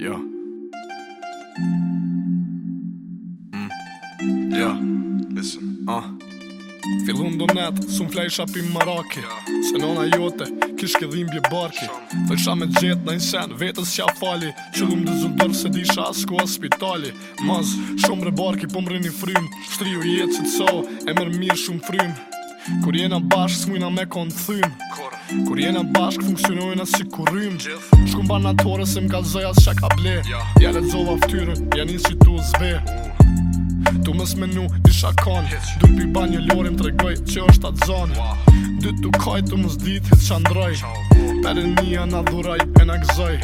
Jo mm. Jo Listen Ah Fillon do net, su m'fla isha pi maraki Se nona jote, kish ke dhimbje barki Dhe me gjet në insen, vetës qa fali Qëllu më dëzullëtër se di isha asko hospitali Maz, shumë re barki, po mre i frym Shtri u jetë si so, e mërë mirë shumë frym Kur jena bashk s'mujna me konë thym Kur jena bashk funksionojna si kurrym Shkum banatore se m'ka zëja s'xha ka ble Ja le zovë aftyrën, ja një tu zve Tu mës menu i shakon Du pi ba një lori më tregoj që është atë zonë wow. Dy kaj tu mës dit hitë që ndroj Per e nia na dhuraj e na gëzoj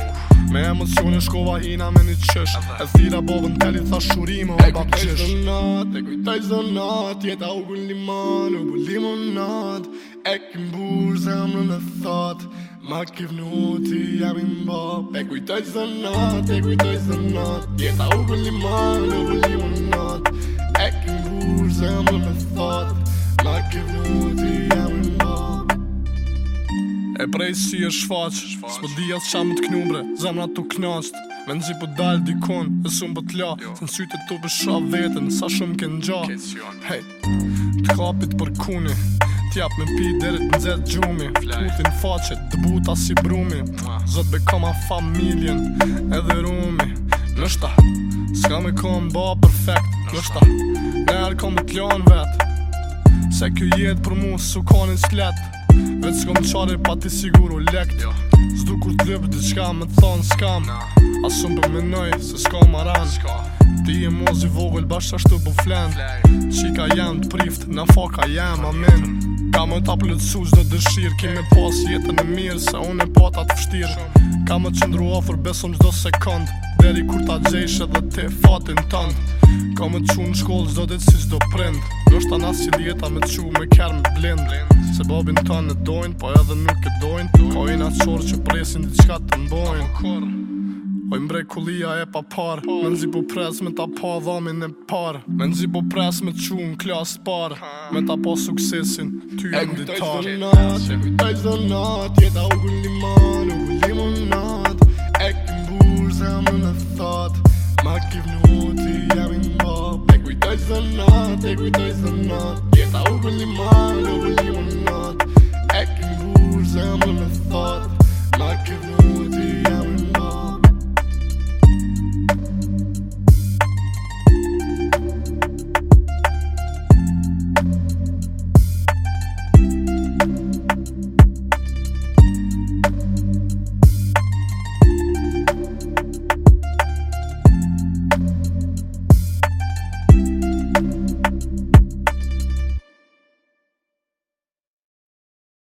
Me emocione shkova hina me një qësh E thira bovën të lithë thashurim o bab qësh E kujtaj zonat, e kujtaj zonat Jeta u gull liman, u gull limonat E kim burë zë amë thot Ma kif në uti jam i mbop E kujtaj zonat, e kujtaj zonat Jeta u gull liman, u gull limonat like a hoor, me thot Like a hoor, ti jam i ma E prej si e shfaq Spo di atë qa më të knumbre, zemëra të knasht Me nëzi po dalë dikon, e sun po t'la jo. Se në e të pësha vetën, sa shumë ke n'gja gja Hej, t'kapit për kuni Tjap me pi derit në zetë gjumi Tutin faqet, dëbuta si brumi Zot be kama familjen, edhe rumi Nështa Ska me kohën ba perfekt Nështa Nërë kom t'lion vet Se kjo jet për mu s'u ka një sklet Vec s'kom qari pa ti sigur u lekt jo. S'du kur t'lip diçka me t'thon s'kam nah. Asum për menoj se s'ka aran s'ka. Ti e mozi vogël bashkë ashtu bu flen Qika jam të prift, na faka jam amin Ka më ta plëtsu qdo dëshirë Kime pas jetën e mirë, se unë e pata të fështirë Ka më qëndru ofër, besëm qdo sekund Deri kur ta gjesh edhe te fatin tënd Ka më qunë në shkollë qdo ditë si qdo prind Nështë ta nasi djeta me qu me kërë me blind Se babin tënë e dojnë, po edhe nuk e dojnë Ka i nga qorë që presin diqka të mbojnë Oj mbrekulia e pa par Me nëzi po pres me ta pa dhamin e par Me nëzi po pres me qu në klas par Me ta pa suksesin ty e më ditar E kujtoj zdo nat, jeta u gulliman, u gullimonat E këm bur zemë në thot Ma kiv në uti jam i mbop E kujtoj zdo nat, e kujtoj zdo nat Jeta u gulliman, u gullimonat E këm bur zemë në thot